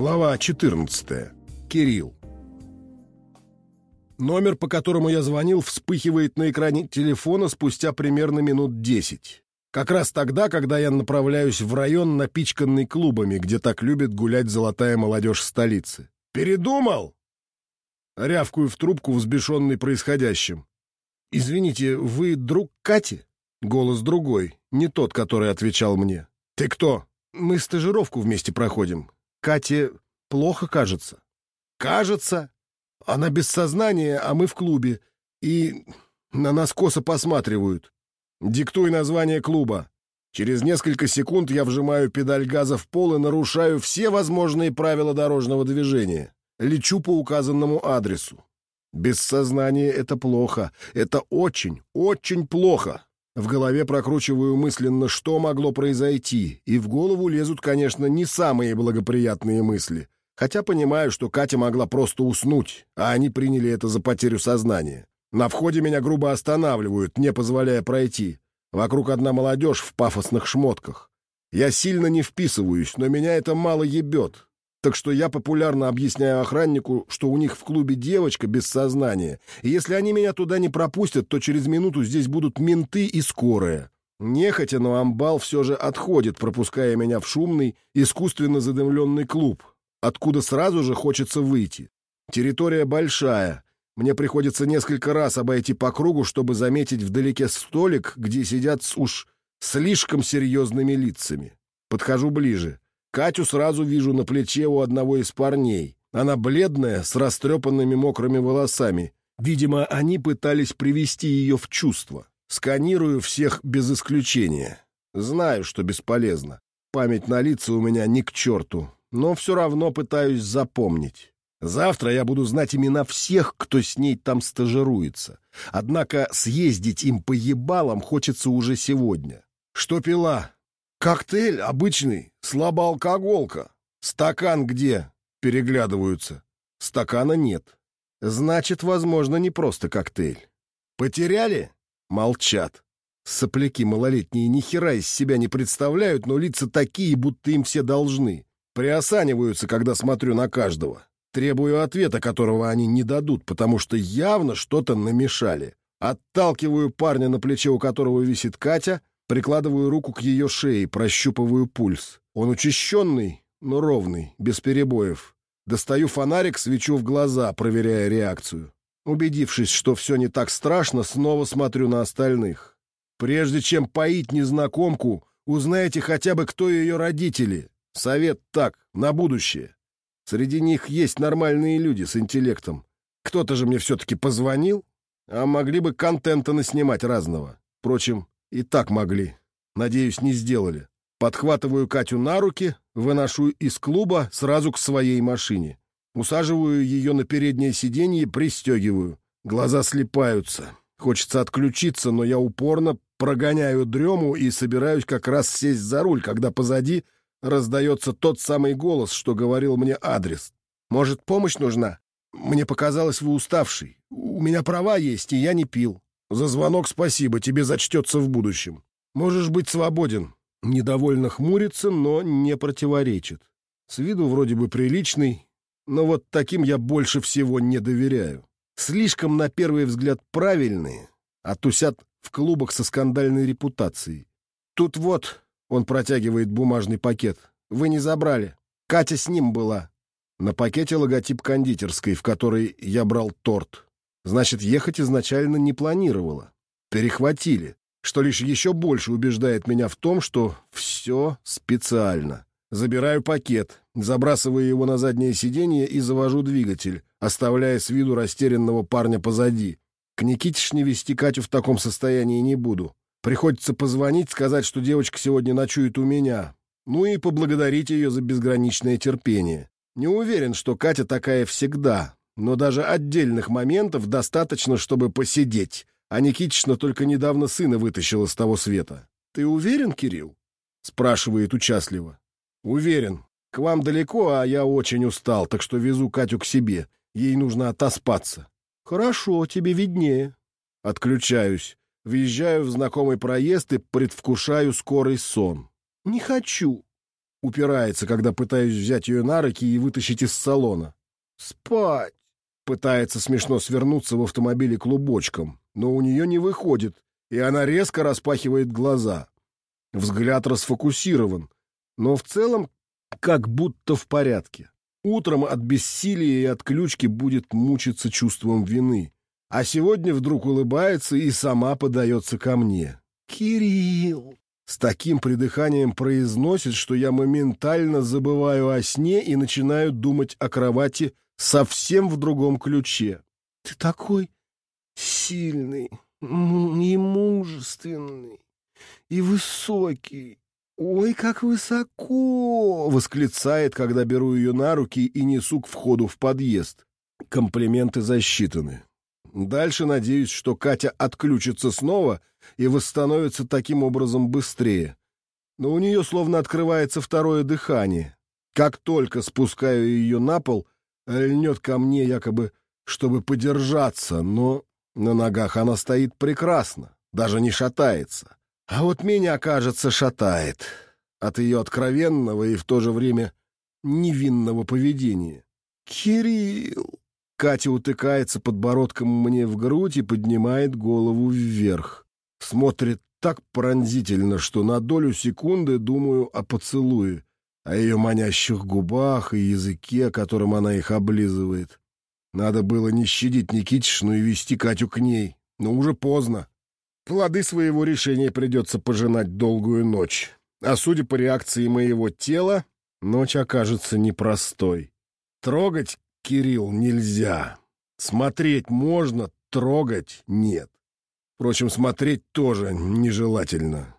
Глава 14. Кирилл. Номер, по которому я звонил, вспыхивает на экране телефона спустя примерно минут 10. Как раз тогда, когда я направляюсь в район, напичканный клубами, где так любит гулять золотая молодежь столицы. «Передумал?» Рявкую в трубку, взбешенный происходящим. «Извините, вы друг Кати?» Голос другой, не тот, который отвечал мне. «Ты кто?» «Мы стажировку вместе проходим. Кате плохо кажется. Кажется. Она без сознания, а мы в клубе. И на нас косо посматривают. Диктуй название клуба. Через несколько секунд я вжимаю педаль газа в пол и нарушаю все возможные правила дорожного движения. Лечу по указанному адресу. Без сознания это плохо. Это очень, очень плохо. В голове прокручиваю мысленно, что могло произойти, и в голову лезут, конечно, не самые благоприятные мысли. Хотя понимаю, что Катя могла просто уснуть, а они приняли это за потерю сознания. На входе меня грубо останавливают, не позволяя пройти. Вокруг одна молодежь в пафосных шмотках. Я сильно не вписываюсь, но меня это мало ебет. Так что я популярно объясняю охраннику, что у них в клубе девочка без сознания, и если они меня туда не пропустят, то через минуту здесь будут менты и скорая. Нехотя, но амбал все же отходит, пропуская меня в шумный, искусственно задымленный клуб, откуда сразу же хочется выйти. Территория большая. Мне приходится несколько раз обойти по кругу, чтобы заметить вдалеке столик, где сидят с уж слишком серьезными лицами. Подхожу ближе. Катю сразу вижу на плече у одного из парней. Она бледная, с растрепанными мокрыми волосами. Видимо, они пытались привести ее в чувство. Сканирую всех без исключения. Знаю, что бесполезно. Память на лица у меня ни к черту, но все равно пытаюсь запомнить. Завтра я буду знать имена всех, кто с ней там стажируется. Однако съездить им по ебалам хочется уже сегодня. Что пила? «Коктейль обычный, слабоалкоголка. Стакан где?» Переглядываются. Стакана нет. Значит, возможно, не просто коктейль. «Потеряли?» Молчат. Сопляки малолетние ни хера из себя не представляют, но лица такие, будто им все должны. Приосаниваются, когда смотрю на каждого. Требую ответа, которого они не дадут, потому что явно что-то намешали. Отталкиваю парня, на плече у которого висит Катя, Прикладываю руку к ее шее, прощупываю пульс. Он учащенный, но ровный, без перебоев. Достаю фонарик, свечу в глаза, проверяя реакцию. Убедившись, что все не так страшно, снова смотрю на остальных. Прежде чем поить незнакомку, узнайте хотя бы, кто ее родители. Совет так, на будущее. Среди них есть нормальные люди с интеллектом. Кто-то же мне все-таки позвонил, а могли бы контента наснимать разного. Впрочем, и так могли. Надеюсь, не сделали. Подхватываю Катю на руки, выношу из клуба сразу к своей машине. Усаживаю ее на переднее сиденье, пристегиваю. Глаза слепаются. Хочется отключиться, но я упорно прогоняю дрему и собираюсь как раз сесть за руль, когда позади раздается тот самый голос, что говорил мне адрес. «Может, помощь нужна? Мне показалось, вы уставший. У меня права есть, и я не пил». За звонок спасибо, тебе зачтется в будущем. Можешь быть свободен. Недовольно хмурится, но не противоречит. С виду вроде бы приличный, но вот таким я больше всего не доверяю. Слишком, на первый взгляд, правильные, а тусят в клубах со скандальной репутацией. Тут вот, он протягивает бумажный пакет. Вы не забрали. Катя с ним была. На пакете логотип кондитерской, в которой я брал торт. Значит, ехать изначально не планировала. Перехватили, что лишь еще больше убеждает меня в том, что все специально. Забираю пакет, забрасываю его на заднее сиденье и завожу двигатель, оставляя с виду растерянного парня позади. К Никитишне вести Катю в таком состоянии не буду. Приходится позвонить, сказать, что девочка сегодня ночует у меня. Ну и поблагодарить ее за безграничное терпение. Не уверен, что Катя такая всегда, но даже отдельных моментов достаточно, чтобы посидеть. А Никитична только недавно сына вытащила с того света. «Ты уверен, Кирилл?» — спрашивает участливо. «Уверен. К вам далеко, а я очень устал, так что везу Катю к себе. Ей нужно отоспаться». «Хорошо, тебе виднее». Отключаюсь. Въезжаю в знакомый проезд и предвкушаю скорый сон. «Не хочу». упирается, когда пытаюсь взять ее на руки и вытащить из салона. «Спать!» Пытается смешно свернуться в автомобиле клубочком, но у нее не выходит, и она резко распахивает глаза. Взгляд расфокусирован, но в целом как будто в порядке. Утром от бессилия и отключки будет мучиться чувством вины. А сегодня вдруг улыбается и сама подается ко мне. «Кирилл!» С таким придыханием произносит, что я моментально забываю о сне и начинаю думать о кровати совсем в другом ключе. «Ты такой сильный и мужественный, и высокий, «Ой, как высоко!» — восклицает, когда беру ее на руки и несу к входу в подъезд. Комплименты засчитаны. Дальше надеюсь, что Катя отключится снова и восстановится таким образом быстрее. Но у нее словно открывается второе дыхание. Как только спускаю ее на пол, льнет ко мне якобы, чтобы подержаться, но на ногах она стоит прекрасно, даже не шатается. А вот меня, кажется, шатает от ее откровенного и в то же время невинного поведения. «Кирилл!» Катя утыкается подбородком мне в грудь и поднимает голову вверх. Смотрит так пронзительно, что на долю секунды думаю о поцелуе, о ее манящих губах и языке, которым она их облизывает. Надо было не щадить Никитишну и вести Катю к ней, но уже поздно. Плоды своего решения придется пожинать долгую ночь. А судя по реакции моего тела, ночь окажется непростой. Трогать Кирилл нельзя. Смотреть можно, трогать нет. Впрочем, смотреть тоже нежелательно.